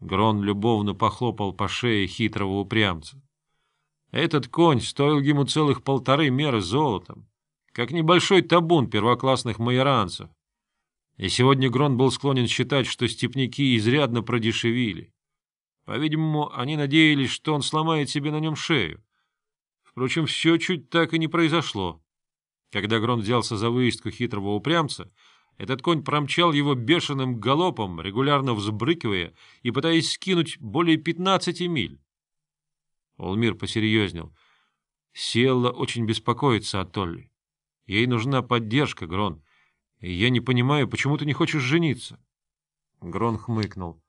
Грон любовно похлопал по шее хитрого упрямца. Этот конь стоил ему целых полторы меры золотом, как небольшой табун первоклассных майоранцев. И сегодня Грон был склонен считать, что степняки изрядно продешевили. По-видимому, они надеялись, что он сломает себе на нем шею. Впрочем, все чуть так и не произошло. Когда Грон взялся за выездку хитрого упрямца, этот конь промчал его бешеным галопом, регулярно взбрыкивая и пытаясь скинуть более пятнадцати миль. Олмир посерьезнел. Сиэлла очень беспокоится о Толли. Ей нужна поддержка, Грон. Я не понимаю, почему ты не хочешь жениться? Грон хмыкнул.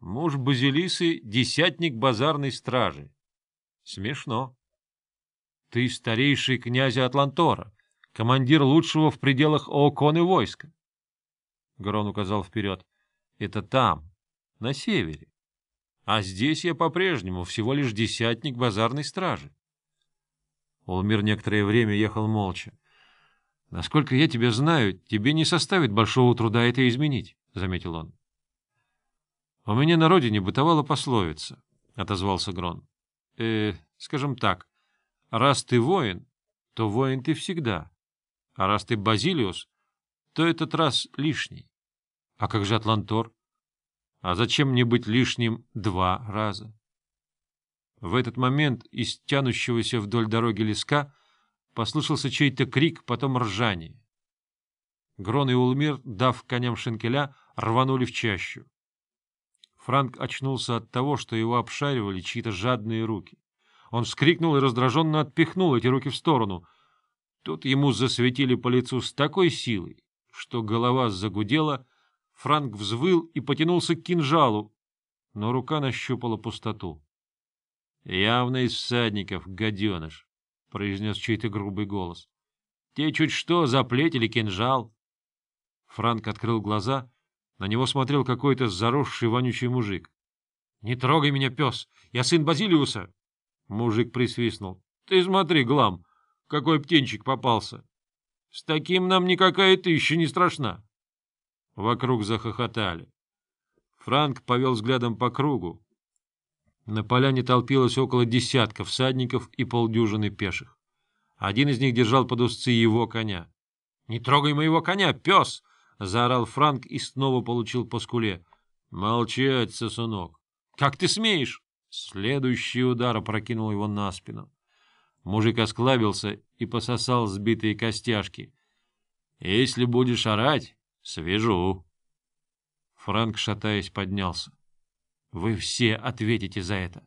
Муж Базилисы — десятник базарной стражи. Смешно. Ты старейший князя Атлантора командир лучшего в пределах Ооконы войска. Грон указал вперед. — Это там, на севере. А здесь я по-прежнему всего лишь десятник базарной стражи. Улмир некоторое время ехал молча. — Насколько я тебя знаю, тебе не составит большого труда это изменить, — заметил он. — У меня на родине бытовала пословица, — отозвался Грон. — Э, скажем так, раз ты воин, то воин ты всегда. — а раз ты Базилиус, то этот раз лишний. А как же Атлантор? А зачем мне быть лишним два раза? В этот момент из тянущегося вдоль дороги леска послышался чей-то крик, потом ржание. Грон и Улмир, дав коням шинкеля, рванули в чащу. Франк очнулся от того, что его обшаривали чьи-то жадные руки. Он вскрикнул и раздраженно отпихнул эти руки в сторону — Тут ему засветили по лицу с такой силой, что голова загудела, Франк взвыл и потянулся к кинжалу, но рука нащупала пустоту. — Явно из всадников, гаденыш, — произнес чей-то грубый голос. — Те чуть что заплетили кинжал. Франк открыл глаза, на него смотрел какой-то заросший вонючий мужик. — Не трогай меня, пес, я сын Базилиуса! Мужик присвистнул. — Ты смотри, Глам, какой птенчик попался. С таким нам никакая тысяча не страшна. Вокруг захохотали. Франк повел взглядом по кругу. На поляне толпилось около десятка всадников и полдюжины пеших. Один из них держал под узцы его коня. — Не трогай моего коня, пес! — заорал Франк и снова получил по скуле. — Молчать, сосунок! — Как ты смеешь? Следующий удар опрокинул его на спину. Мужик осклабился и пососал сбитые костяшки. — Если будешь орать, свяжу. Франк, шатаясь, поднялся. — Вы все ответите за это.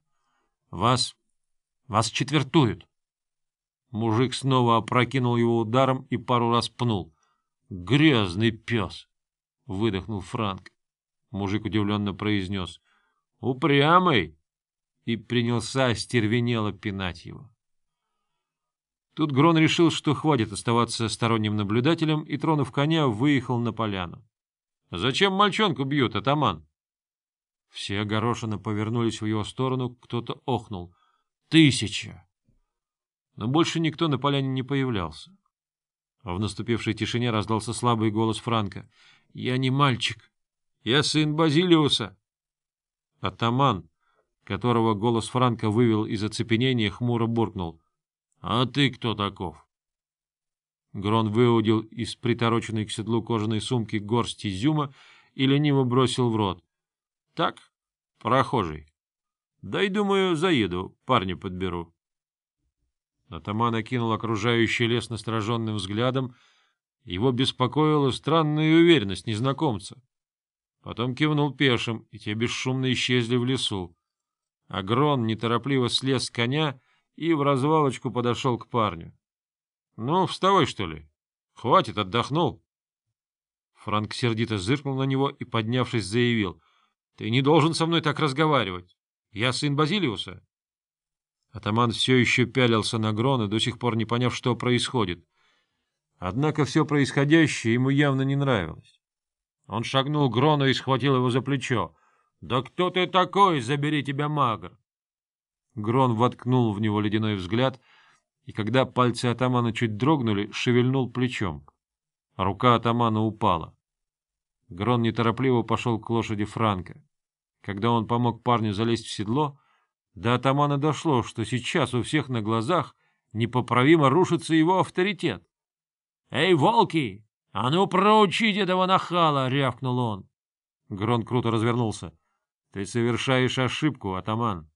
Вас... вас четвертуют. Мужик снова опрокинул его ударом и пару раз пнул. — Грязный пес! — выдохнул Франк. Мужик удивленно произнес. — Упрямый! И принялся остервенело пинать его. Тут Грон решил, что хватит оставаться сторонним наблюдателем, и, тронув коня, выехал на поляну. — Зачем мальчонку бьют, атаман? Все огорошенно повернулись в его сторону, кто-то охнул. — Тысяча! Но больше никто на поляне не появлялся. В наступившей тишине раздался слабый голос Франка. — Я не мальчик. Я сын Базилиуса. Атаман, которого голос Франка вывел из оцепенения, хмуро буркнул —— А ты кто таков? Грон выудил из притороченной к седлу кожаной сумки горсть изюма и лениво бросил в рот. — Так, прохожий. Дай, думаю, заеду, парня подберу. Атаман окинул окружающий лес настороженным взглядом. Его беспокоила странная уверенность незнакомца. Потом кивнул пешим, и те бесшумно исчезли в лесу. Агрон неторопливо слез с коня и в развалочку подошел к парню. — Ну, вставай, что ли? Хватит, отдохнул. Франк сердито зыркнул на него и, поднявшись, заявил. — Ты не должен со мной так разговаривать. Я сын Базилиуса. Атаман все еще пялился на Грона, до сих пор не поняв, что происходит. Однако все происходящее ему явно не нравилось. Он шагнул к Грону и схватил его за плечо. — Да кто ты такой, забери тебя, магр? Грон воткнул в него ледяной взгляд, и когда пальцы атамана чуть дрогнули, шевельнул плечом. Рука атамана упала. Грон неторопливо пошел к лошади Франка. Когда он помог парню залезть в седло, до атамана дошло, что сейчас у всех на глазах непоправимо рушится его авторитет. — Эй, волки! А ну проучите этого нахала! — рявкнул он. Грон круто развернулся. — Ты совершаешь ошибку, атаман.